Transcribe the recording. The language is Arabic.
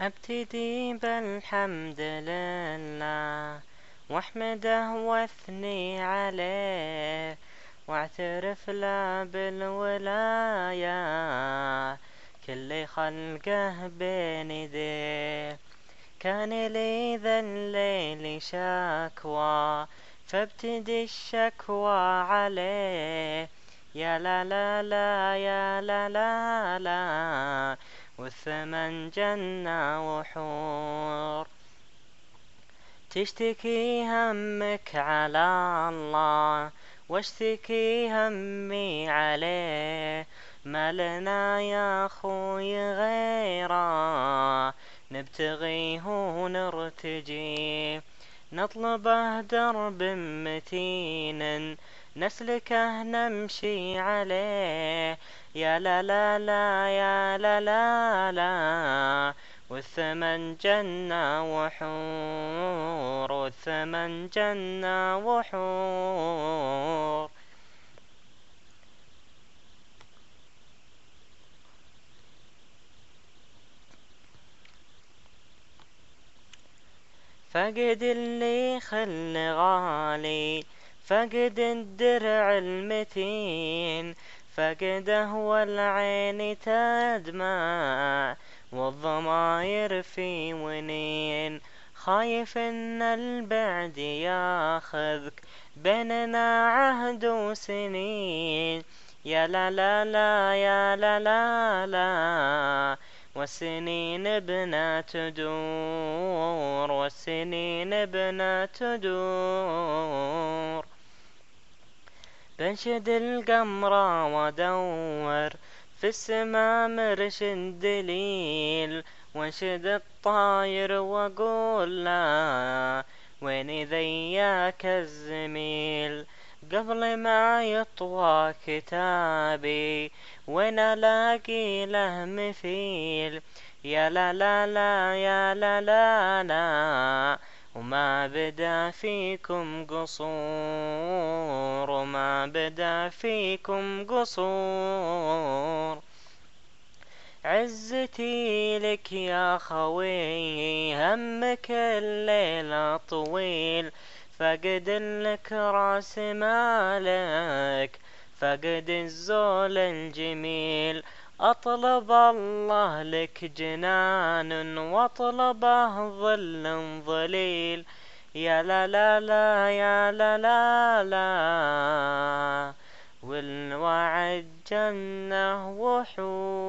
أبتدي بالحمد لله واحمده واثني عليه واعترف له بالولاية كل خلقه بين يديه كان لي ذا الليل شكوى فابتدي الشكوى عليه. يا لا لا لا يا لا لا لا والثمن جنة وحور. تشتكي همك على الله واشتكي همي عليه. ما لنا يا خوي غيره نبتغيه ونرتجي. نطلبه درب متين نسلكه نمشي عليه. يا لا لا لا يا لا لا لا. والثمن جنة وحور والثمن جنة وحور. فقد اللي خل غالي فقد الدرع المتين. فقده والعين تدمع والضماير في ونين. خايف إن البعد ياخذك بيننا عهد وسنين. يا لا لا لا يا لا لا لا والسنين بنا تدور والسنين بنا تدور. بنشد القمرة ودور في السما مرشد دليل وانشد الطاير واقول لا وين ذياك الزميل؟ قبل ما يطوى كتابي وين ألاقي له مثيل يا لا لا لا يا لا لا لا. وما بدا فيكم قصور وما بدا فيكم قصور. عزتي لك يا خوي همك الليل طويل. فقد لك رأس مالك فقد الزول الجميل. أطلب الله لك جنان واطلبه ظل ظليل. يا لا لا لا يا لا لا لا. والوعد جنة وحور